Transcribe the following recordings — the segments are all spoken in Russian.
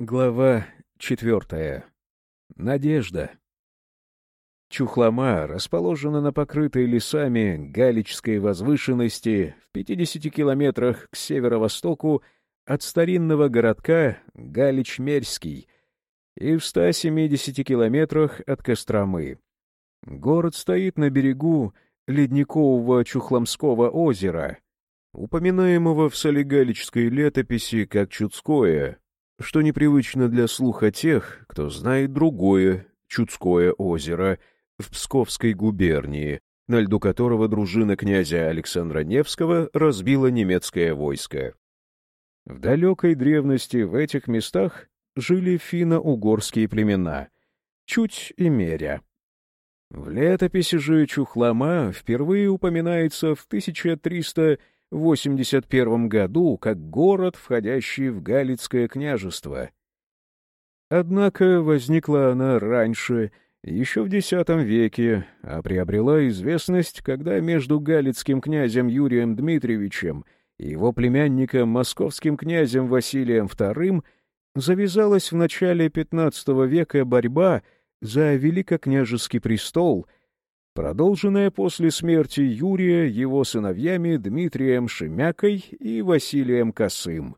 Глава четвертая. Надежда. Чухлома расположена на покрытой лесами Галичской возвышенности в 50 километрах к северо-востоку от старинного городка Галич-Мерский и в 170 километрах от Костромы. Город стоит на берегу ледникового Чухломского озера, упоминаемого в солигалической летописи как Чудское, что непривычно для слуха тех, кто знает другое, Чудское озеро, в Псковской губернии, на льду которого дружина князя Александра Невского разбила немецкое войско. В далекой древности в этих местах жили финно-угорские племена, чуть и меря. В летописи же Чухлома впервые упоминается в 1381 году как город, входящий в Галицкое княжество. Однако возникла она раньше, еще в X веке, а приобрела известность, когда между галицким князем Юрием Дмитриевичем и его племянником московским князем Василием II завязалась в начале XV века борьба за великокняжеский престол, продолженная после смерти Юрия его сыновьями Дмитрием Шемякой и Василием Косым.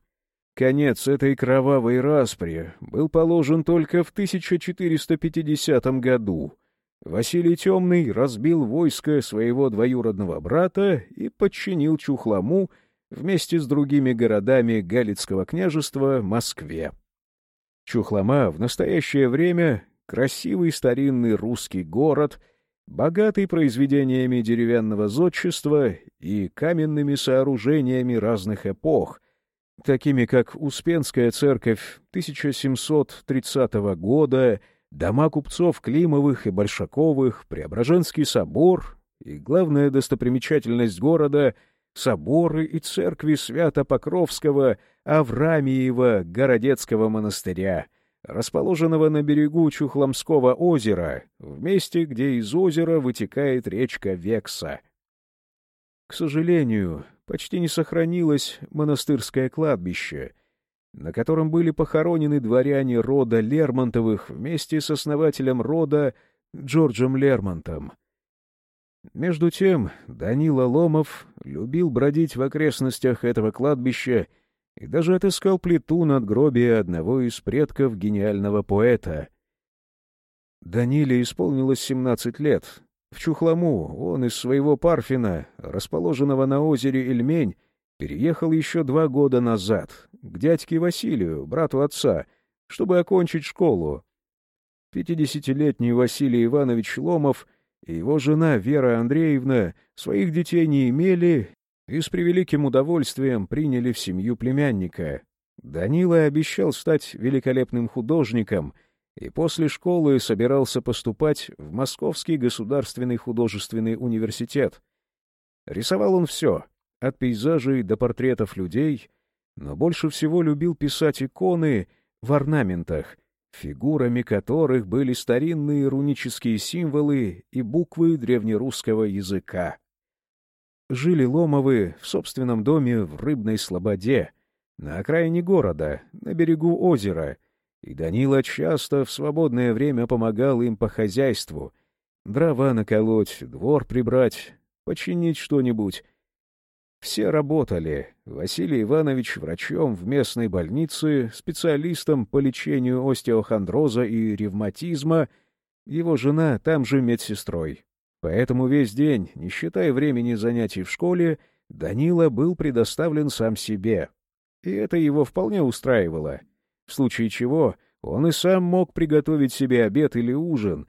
Конец этой кровавой распри был положен только в 1450 году. Василий Темный разбил войско своего двоюродного брата и подчинил Чухлому вместе с другими городами Галицкого княжества Москве. Чухлома в настоящее время красивый старинный русский город, богатый произведениями деревянного зодчества и каменными сооружениями разных эпох, такими как Успенская церковь 1730 года, дома купцов Климовых и Большаковых, Преображенский собор и главная достопримечательность города — соборы и церкви Свято-Покровского Аврамиева Городецкого монастыря — расположенного на берегу Чухломского озера, в месте, где из озера вытекает речка Векса. К сожалению, почти не сохранилось монастырское кладбище, на котором были похоронены дворяне рода Лермонтовых вместе с основателем рода Джорджем Лермонтом. Между тем Данила Ломов любил бродить в окрестностях этого кладбища и даже отыскал плиту надгробия одного из предков гениального поэта. Даниле исполнилось семнадцать лет. В Чухлому он из своего Парфина, расположенного на озере Ильмень, переехал еще два года назад к дядьке Василию, брату отца, чтобы окончить школу. Пятидесятилетний Василий Иванович Ломов и его жена Вера Андреевна своих детей не имели и с превеликим удовольствием приняли в семью племянника. Данила обещал стать великолепным художником и после школы собирался поступать в Московский государственный художественный университет. Рисовал он все, от пейзажей до портретов людей, но больше всего любил писать иконы в орнаментах, фигурами которых были старинные рунические символы и буквы древнерусского языка жили Ломовы в собственном доме в Рыбной Слободе, на окраине города, на берегу озера, и Данила часто в свободное время помогал им по хозяйству, дрова наколоть, двор прибрать, починить что-нибудь. Все работали. Василий Иванович врачом в местной больнице, специалистом по лечению остеохондроза и ревматизма, его жена там же медсестрой. Поэтому весь день, не считая времени занятий в школе, Данила был предоставлен сам себе. И это его вполне устраивало. В случае чего он и сам мог приготовить себе обед или ужин,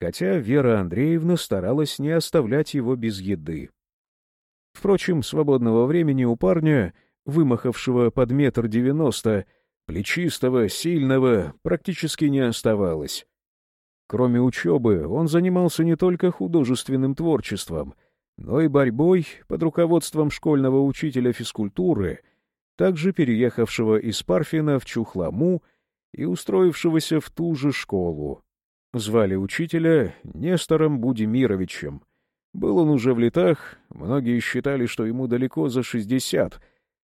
хотя Вера Андреевна старалась не оставлять его без еды. Впрочем, свободного времени у парня, вымахавшего под метр девяносто, плечистого, сильного, практически не оставалось. Кроме учебы, он занимался не только художественным творчеством, но и борьбой под руководством школьного учителя физкультуры, также переехавшего из Парфина в Чухламу и устроившегося в ту же школу. Звали учителя Нестором Будимировичем. Был он уже в летах, многие считали, что ему далеко за шестьдесят,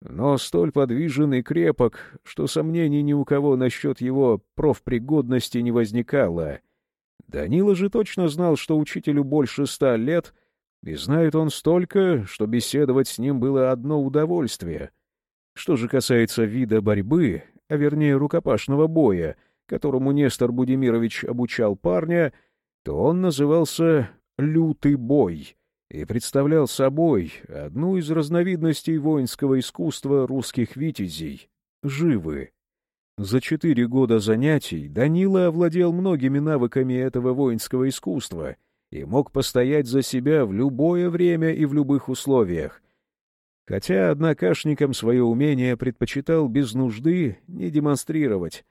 но столь подвижен и крепок, что сомнений ни у кого насчет его профпригодности не возникало. Данила же точно знал, что учителю больше ста лет, и знает он столько, что беседовать с ним было одно удовольствие. Что же касается вида борьбы, а вернее рукопашного боя, которому Нестор Будимирович обучал парня, то он назывался «лютый бой» и представлял собой одну из разновидностей воинского искусства русских витязей — живы. За четыре года занятий Данила овладел многими навыками этого воинского искусства и мог постоять за себя в любое время и в любых условиях, хотя однокашникам свое умение предпочитал без нужды не демонстрировать.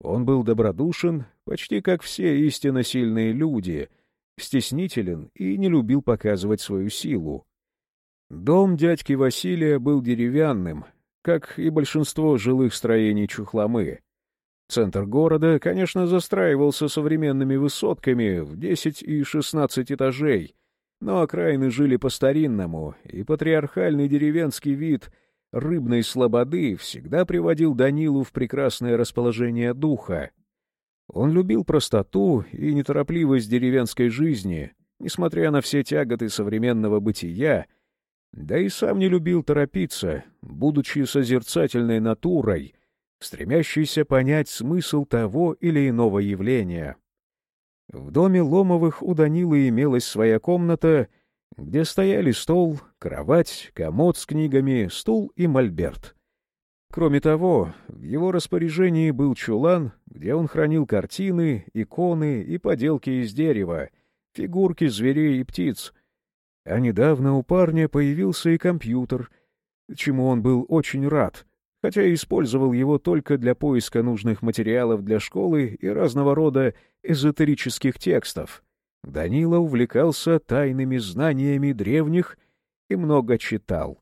Он был добродушен, почти как все истинно сильные люди — стеснителен и не любил показывать свою силу. Дом дядьки Василия был деревянным, как и большинство жилых строений Чухломы. Центр города, конечно, застраивался современными высотками в 10 и 16 этажей, но окраины жили по-старинному, и патриархальный деревенский вид рыбной слободы всегда приводил Данилу в прекрасное расположение духа. Он любил простоту и неторопливость деревенской жизни, несмотря на все тяготы современного бытия, да и сам не любил торопиться, будучи созерцательной натурой, стремящейся понять смысл того или иного явления. В доме Ломовых у Данилы имелась своя комната, где стояли стол, кровать, комод с книгами, стул и мольберт. Кроме того, в его распоряжении был чулан, где он хранил картины, иконы и поделки из дерева, фигурки зверей и птиц. А недавно у парня появился и компьютер, чему он был очень рад, хотя использовал его только для поиска нужных материалов для школы и разного рода эзотерических текстов. Данила увлекался тайными знаниями древних и много читал.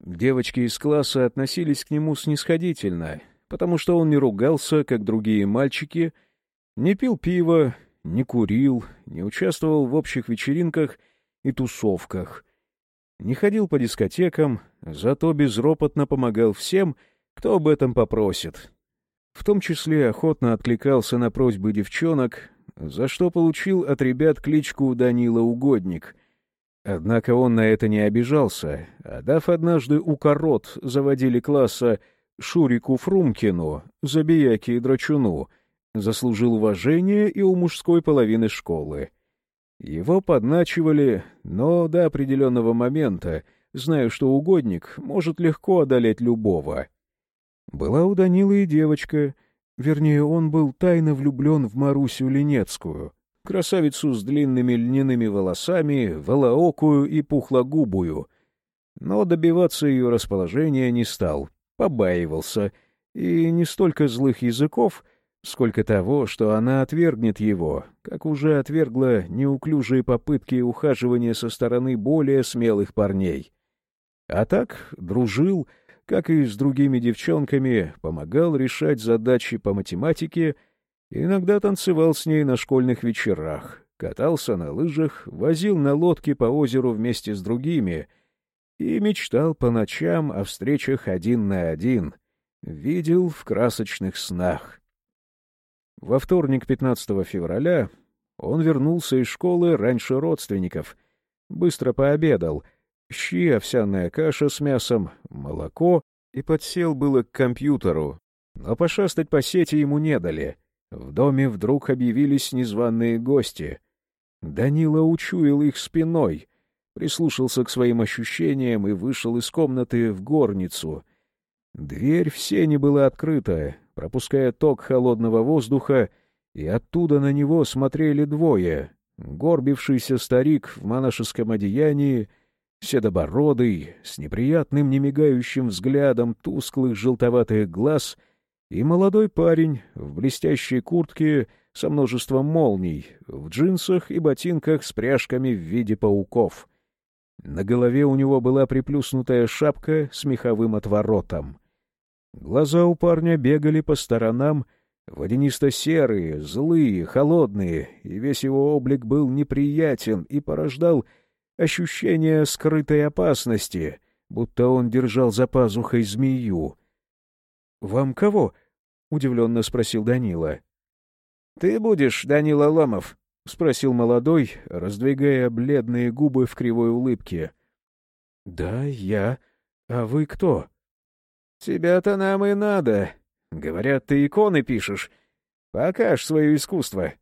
Девочки из класса относились к нему снисходительно, потому что он не ругался, как другие мальчики, не пил пиво, не курил, не участвовал в общих вечеринках и тусовках, не ходил по дискотекам, зато безропотно помогал всем, кто об этом попросит. В том числе охотно откликался на просьбы девчонок, за что получил от ребят кличку Данила Угодник — Однако он на это не обижался, а дав однажды укорот заводили класса Шурику Фрумкину, Забияке и Драчуну, заслужил уважение и у мужской половины школы. Его подначивали, но до определенного момента, зная, что угодник может легко одолеть любого. Была у Данилы и девочка, вернее, он был тайно влюблен в Марусю Ленецкую — красавицу с длинными льняными волосами, волоокую и пухлогубую. Но добиваться ее расположения не стал, побаивался, и не столько злых языков, сколько того, что она отвергнет его, как уже отвергла неуклюжие попытки ухаживания со стороны более смелых парней. А так дружил, как и с другими девчонками, помогал решать задачи по математике — Иногда танцевал с ней на школьных вечерах, катался на лыжах, возил на лодке по озеру вместе с другими и мечтал по ночам о встречах один на один, видел в красочных снах. Во вторник 15 февраля он вернулся из школы раньше родственников, быстро пообедал, щи, овсяная каша с мясом, молоко. И подсел было к компьютеру, но пошастать по сети ему не дали — в доме вдруг объявились незваные гости. Данила учуял их спиной, прислушался к своим ощущениям и вышел из комнаты в горницу. Дверь в сене была открыта, пропуская ток холодного воздуха, и оттуда на него смотрели двое. Горбившийся старик в монашеском одеянии, седобородый, с неприятным немигающим взглядом тусклых желтоватых глаз — и молодой парень в блестящей куртке со множеством молний, в джинсах и ботинках с пряжками в виде пауков. На голове у него была приплюснутая шапка с меховым отворотом. Глаза у парня бегали по сторонам, водянисто-серые, злые, холодные, и весь его облик был неприятен и порождал ощущение скрытой опасности, будто он держал за пазухой змею. «Вам кого?» — удивленно спросил Данила. «Ты будешь Данила Ломов?» — спросил молодой, раздвигая бледные губы в кривой улыбке. «Да, я. А вы кто?» «Тебя-то нам и надо. Говорят, ты иконы пишешь. Покажь свое искусство».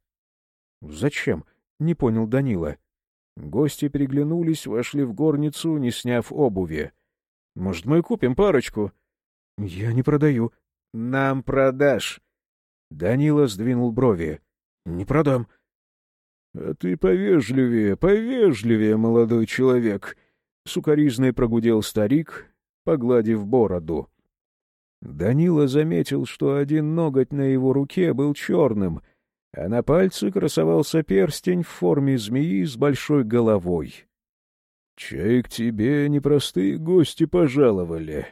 «Зачем?» — не понял Данила. Гости переглянулись, вошли в горницу, не сняв обуви. «Может, мы купим парочку?» «Я не продаю». «Нам продашь». Данила сдвинул брови. «Не продам». «А ты повежливее, повежливее, молодой человек», — сукоризной прогудел старик, погладив бороду. Данила заметил, что один ноготь на его руке был черным, а на пальце красовался перстень в форме змеи с большой головой. — Чай к тебе непростые гости пожаловали.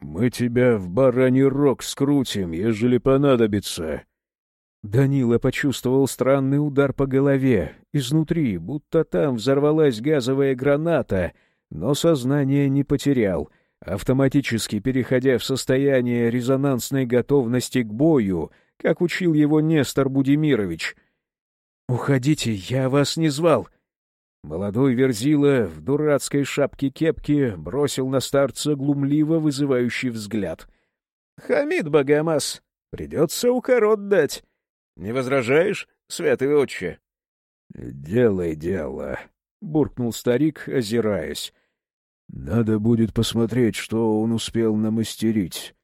Мы тебя в бараний рог скрутим, ежели понадобится. Данила почувствовал странный удар по голове, изнутри, будто там взорвалась газовая граната, но сознание не потерял — автоматически переходя в состояние резонансной готовности к бою, как учил его Нестор Будимирович. «Уходите, я вас не звал!» Молодой Верзила в дурацкой шапке-кепке бросил на старца глумливо вызывающий взгляд. «Хамид Богомаз, придется укорот дать. Не возражаешь, святый отче?» «Делай дело», — буркнул старик, озираясь. Надо будет посмотреть, что он успел намастерить.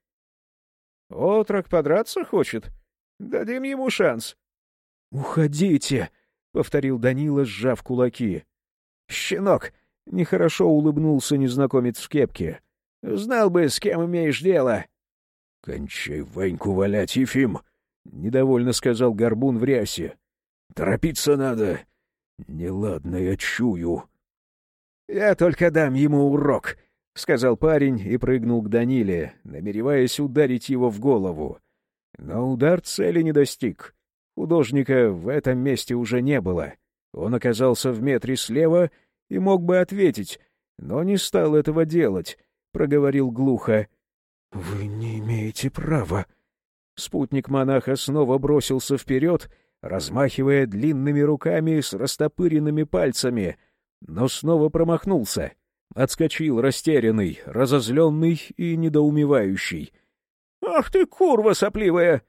Отрок подраться хочет? Дадим ему шанс. Уходите, повторил Данила, сжав кулаки. Щенок, нехорошо улыбнулся незнакомец в кепке. Знал бы, с кем имеешь дело. Кончай Ваньку валять, Ефим, недовольно сказал горбун в рясе. Торопиться надо. Неладно я чую. «Я только дам ему урок», — сказал парень и прыгнул к Даниле, намереваясь ударить его в голову. Но удар цели не достиг. Художника в этом месте уже не было. Он оказался в метре слева и мог бы ответить, но не стал этого делать, — проговорил глухо. — Вы не имеете права. Спутник монаха снова бросился вперед, размахивая длинными руками с растопыренными пальцами — но снова промахнулся. Отскочил растерянный, разозленный и недоумевающий. «Ах ты, курва сопливая!»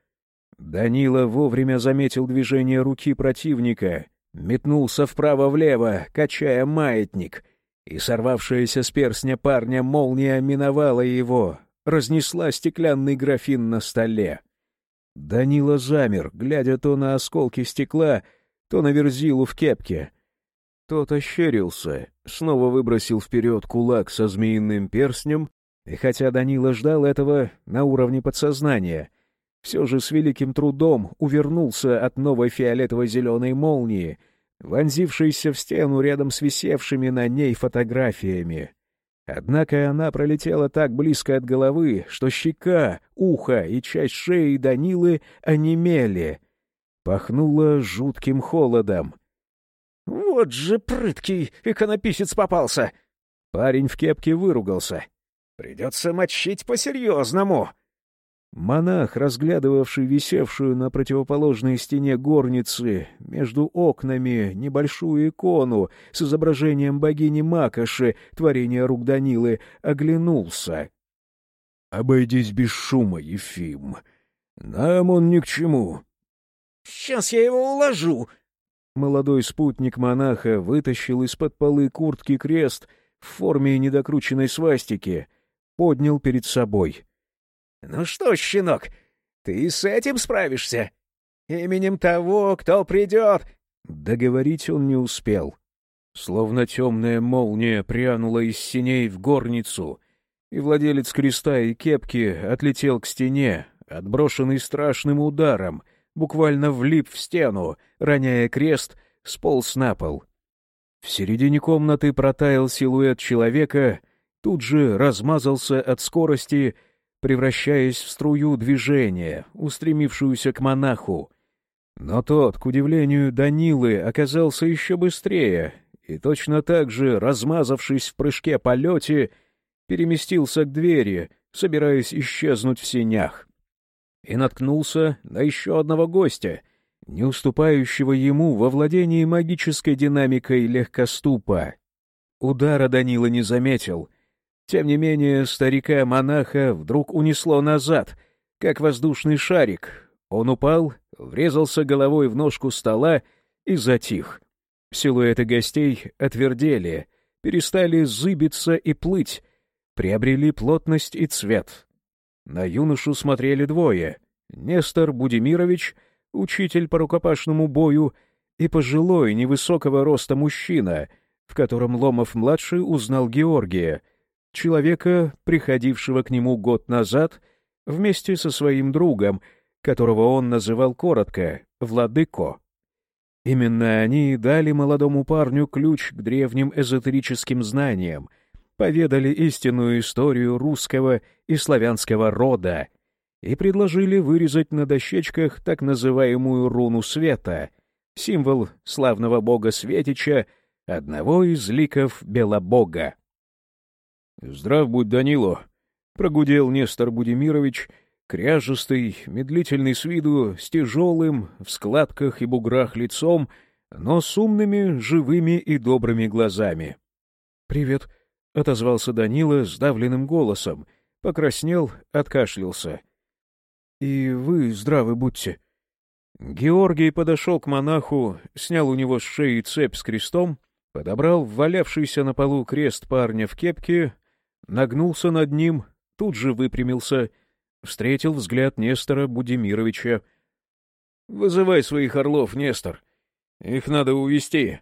Данила вовремя заметил движение руки противника, метнулся вправо-влево, качая маятник, и сорвавшаяся с перстня парня молния миновала его, разнесла стеклянный графин на столе. Данила замер, глядя то на осколки стекла, то на верзилу в кепке — тот ощерился, снова выбросил вперед кулак со змеиным перстнем, и хотя Данила ждал этого на уровне подсознания, все же с великим трудом увернулся от новой фиолетово-зеленой молнии, вонзившейся в стену рядом с висевшими на ней фотографиями. Однако она пролетела так близко от головы, что щека, ухо и часть шеи Данилы онемели. Пахнуло жутким холодом — «Вот же прыткий иконописец попался!» Парень в кепке выругался. «Придется мочить по-серьезному!» Монах, разглядывавший висевшую на противоположной стене горницы между окнами небольшую икону с изображением богини Макоши, творения рук Данилы, оглянулся. — Обойдись без шума, Ефим. Нам он ни к чему. — Сейчас я его уложу, Молодой спутник монаха вытащил из-под полы куртки крест в форме недокрученной свастики, поднял перед собой. — Ну что, щенок, ты с этим справишься? Именем того, кто придет... Договорить он не успел. Словно темная молния прянула из синей в горницу, и владелец креста и кепки отлетел к стене, отброшенный страшным ударом — буквально влип в стену, роняя крест, сполз на пол. В середине комнаты протаял силуэт человека, тут же размазался от скорости, превращаясь в струю движения, устремившуюся к монаху. Но тот, к удивлению Данилы, оказался еще быстрее, и точно так же, размазавшись в прыжке-полете, переместился к двери, собираясь исчезнуть в сенях. И наткнулся на еще одного гостя, не уступающего ему во владении магической динамикой легкоступа. Удара Данила не заметил. Тем не менее, старика-монаха вдруг унесло назад, как воздушный шарик. Он упал, врезался головой в ножку стола и затих. Силуэты гостей отвердели, перестали зыбиться и плыть, приобрели плотность и цвет. На юношу смотрели двое — Нестор Будимирович, учитель по рукопашному бою, и пожилой невысокого роста мужчина — в котором Ломов-младший узнал Георгия, человека, приходившего к нему год назад вместе со своим другом, которого он называл коротко «Владыко». Именно они дали молодому парню ключ к древним эзотерическим знаниям, поведали истинную историю русского и славянского рода и предложили вырезать на дощечках так называемую руну света, символ славного бога Светича — одного из ликов Белобога. — Здрав будь, Данило! — прогудел Нестор Будимирович, кряжестый, медлительный с виду, с тяжелым, в складках и буграх лицом, но с умными, живыми и добрыми глазами. — Привет! — отозвался Данила сдавленным голосом, покраснел, откашлялся. — И вы здравы будьте. Георгий подошел к монаху, снял у него с шеи цепь с крестом, подобрал валявшийся на полу крест парня в кепке, нагнулся над ним, тут же выпрямился, встретил взгляд Нестора Будимировича. — Вызывай своих орлов, Нестор. Их надо увести.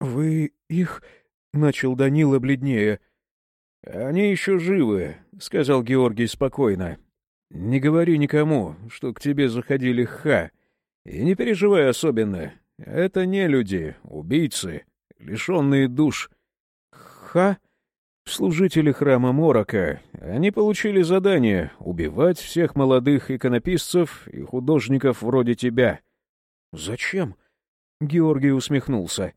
Вы их... — начал Данила бледнее. — Они еще живы, — сказал Георгий спокойно. — Не говори никому, что к тебе заходили ха. И не переживай особенно. Это не люди, убийцы лишенные душ. Ха! Служители храма Морока. Они получили задание убивать всех молодых иконописцев и художников вроде тебя. Зачем? Георгий усмехнулся.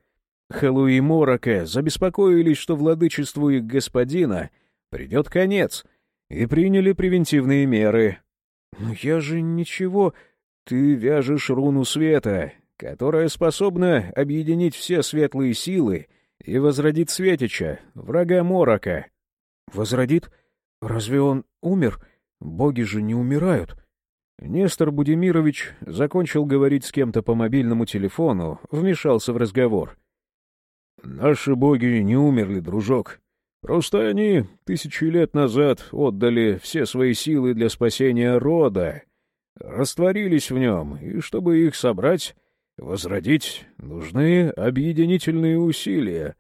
Хэллоуи Морока забеспокоились, что владычеству их господина придет конец, и приняли превентивные меры. Но я же ничего... Ты вяжешь руну света, которая способна объединить все светлые силы и возродить Светича, врага Морока. Возродит? Разве он умер? Боги же не умирают. Нестор Будимирович закончил говорить с кем-то по мобильному телефону, вмешался в разговор. «Наши боги не умерли, дружок. Просто они тысячи лет назад отдали все свои силы для спасения рода, растворились в нем, и чтобы их собрать, Возродить нужны объединительные усилия.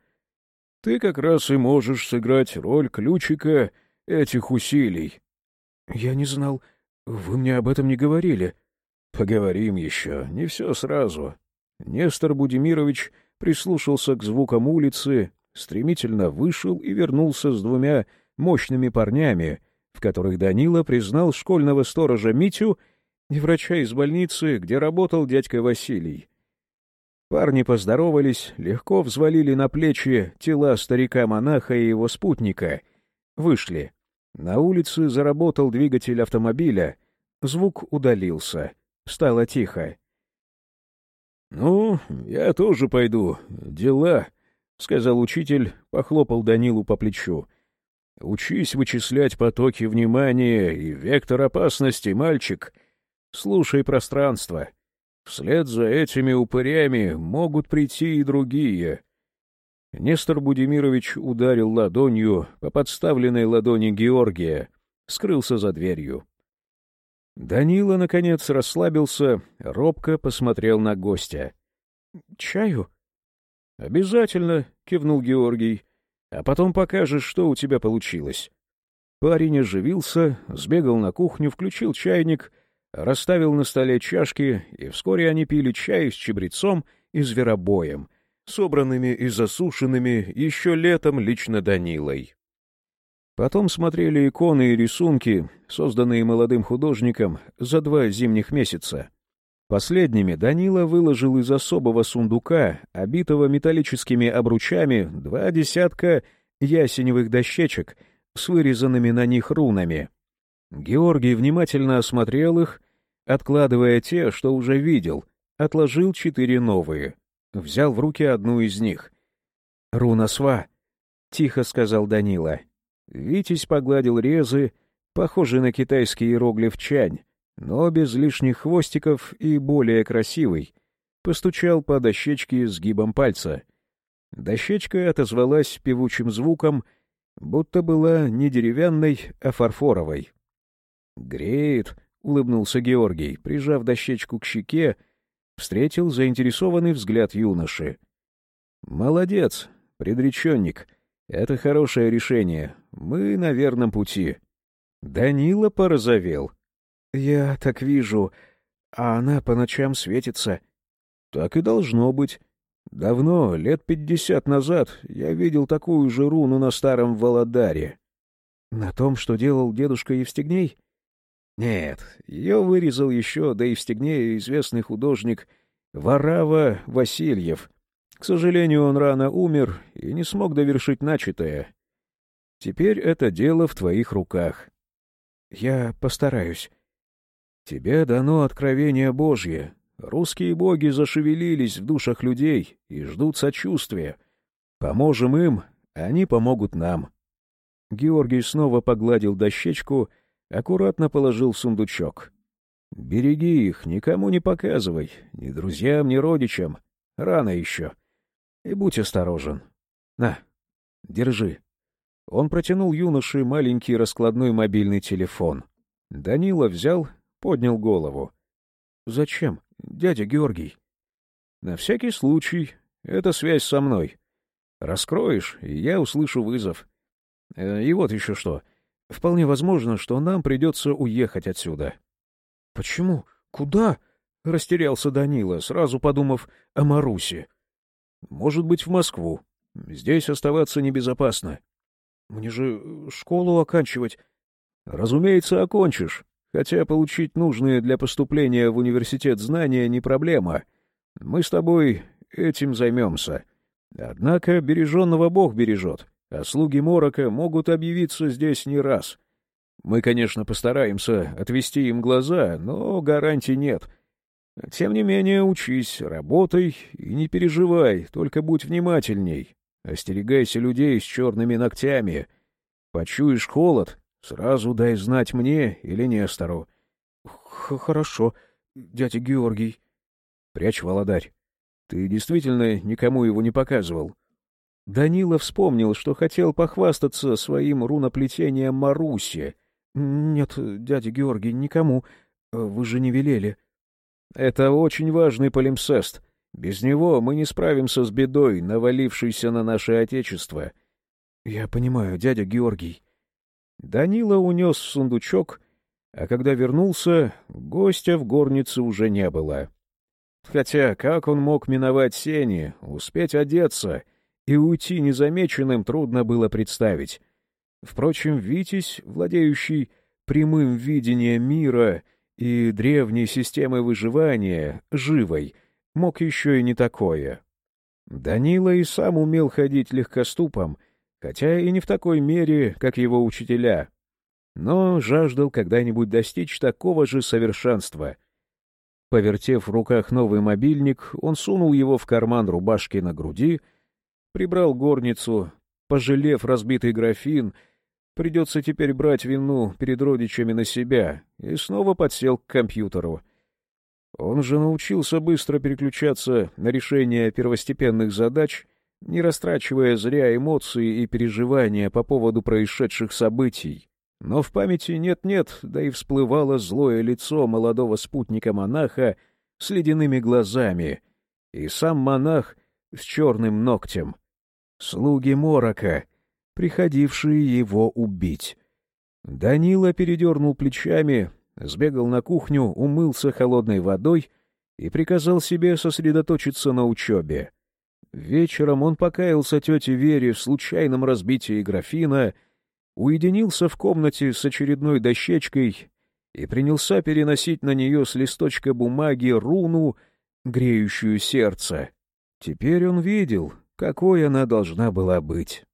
Ты как раз и можешь сыграть роль ключика этих усилий. — Я не знал. Вы мне об этом не говорили. — Поговорим еще. Не все сразу. Нестор Будимирович прислушался к звукам улицы, стремительно вышел и вернулся с двумя мощными парнями, в которых Данила признал школьного сторожа Митю — и врача из больницы, где работал дядька Василий. Парни поздоровались, легко взвалили на плечи тела старика-монаха и его спутника. Вышли. На улице заработал двигатель автомобиля. Звук удалился. Стало тихо. — Ну, я тоже пойду. Дела, — сказал учитель, похлопал Данилу по плечу. — Учись вычислять потоки внимания и вектор опасности, мальчик. Слушай пространство. Вслед за этими упырями могут прийти и другие. Нестор Будимирович ударил ладонью по подставленной ладони Георгия, скрылся за дверью. Данила, наконец, расслабился, робко посмотрел на гостя. — Чаю? — Обязательно, — кивнул Георгий. — А потом покажешь, что у тебя получилось. Парень оживился, сбегал на кухню, включил чайник — расставил на столе чашки, и вскоре они пили чай с чабрецом и зверобоем, собранными и засушенными еще летом лично Данилой. Потом смотрели иконы и рисунки, созданные молодым художником за два зимних месяца. Последними Данила выложил из особого сундука, обитого металлическими обручами, два десятка ясеневых дощечек, с вырезанными на них рунами. Георгий внимательно осмотрел их, откладывая те, что уже видел, отложил четыре новые. Взял в руки одну из них. «Руна сва», — тихо сказал Данила. Витязь погладил резы, похожий на китайский иероглиф чань, но без лишних хвостиков и более красивый. Постучал по дощечке сгибом пальца. Дощечка отозвалась певучим звуком, будто была не деревянной, а фарфоровой. «Греет», — улыбнулся Георгий, прижав дощечку к щеке, встретил заинтересованный взгляд юноши. «Молодец, предреченник. Это хорошее решение. Мы на верном пути». Данила порозовел. «Я так вижу. А она по ночам светится». «Так и должно быть. Давно, лет пятьдесят назад, я видел такую же руну на старом Володаре». «На том, что делал дедушка Евстигней?» Нет, ее вырезал еще до Евстигнея известный художник Варава Васильев. К сожалению, он рано умер и не смог довершить начатое. Теперь это дело в твоих руках. Я постараюсь. Тебе дано откровение Божье. Русские боги зашевелились в душах людей и ждут сочувствия. Поможем им, они помогут нам. Георгий снова погладил дощечку — аккуратно положил в сундучок. «Береги их, никому не показывай, ни друзьям, ни родичам. Рано еще. И будь осторожен. На, держи». Он протянул юноше маленький раскладной мобильный телефон. Данила взял, поднял голову. «Зачем, дядя Георгий?» «На всякий случай. Это связь со мной. Раскроешь, и я услышу вызов. Э, и вот еще что. Вполне возможно, что нам придется уехать отсюда. — Почему? Куда? — растерялся Данила, сразу подумав о Марусе. — Может быть, в Москву. Здесь оставаться небезопасно. Мне же школу оканчивать. — Разумеется, окончишь. Хотя получить нужные для поступления в университет знания не проблема. Мы с тобой этим займемся. Однако береженного Бог бережет а слуги Морока могут объявиться здесь не раз. Мы, конечно, постараемся отвести им глаза, но гарантий нет. Тем не менее, учись, работай и не переживай, только будь внимательней. Остерегайся людей с черными ногтями. Почуешь холод, сразу дай знать мне или Нестору. — Хорошо, дядя Георгий. — Прячь, Володарь. Ты действительно никому его не показывал? — Данила вспомнил, что хотел похвастаться своим руноплетением Маруси. — Нет, дядя Георгий, никому. Вы же не велели. — Это очень важный полимсест. Без него мы не справимся с бедой, навалившейся на наше Отечество. — Я понимаю, дядя Георгий. Данила унес сундучок, а когда вернулся, гостя в горнице уже не было. Хотя как он мог миновать сени, успеть одеться — и уйти незамеченным трудно было представить. Впрочем, Витязь, владеющий прямым видением мира и древней системой выживания, живой, мог еще и не такое. Данила и сам умел ходить легкоступом, хотя и не в такой мере, как его учителя, но жаждал когда-нибудь достичь такого же совершенства. Повертев в руках новый мобильник, он сунул его в карман рубашки на груди — Прибрал горницу, пожалев разбитый графин, придется теперь брать вину перед родичами на себя, и снова подсел к компьютеру. Он же научился быстро переключаться на решение первостепенных задач, не растрачивая зря эмоции и переживания по поводу происшедших событий. Но в памяти нет-нет, да и всплывало злое лицо молодого спутника-монаха с ледяными глазами, и сам монах с черным ногтем слуги Морока, приходившие его убить. Данила передернул плечами, сбегал на кухню, умылся холодной водой и приказал себе сосредоточиться на учебе. Вечером он покаялся тете Вере в случайном разбитии графина, уединился в комнате с очередной дощечкой и принялся переносить на нее с листочка бумаги руну, греющую сердце. Теперь он видел, какой она должна была быть.